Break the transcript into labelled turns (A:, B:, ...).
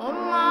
A: الله.